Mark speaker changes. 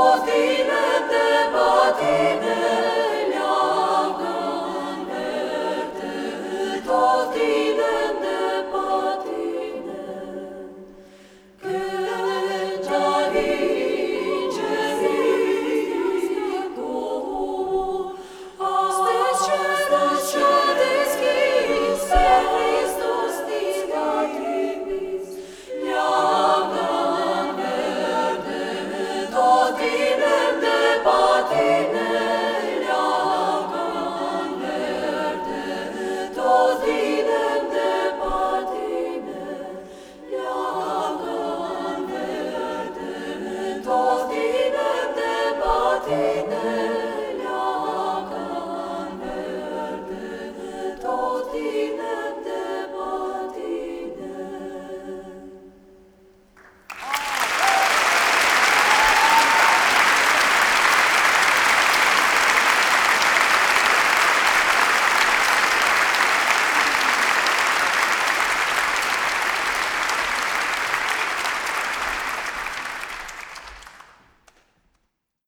Speaker 1: patine te patine ordine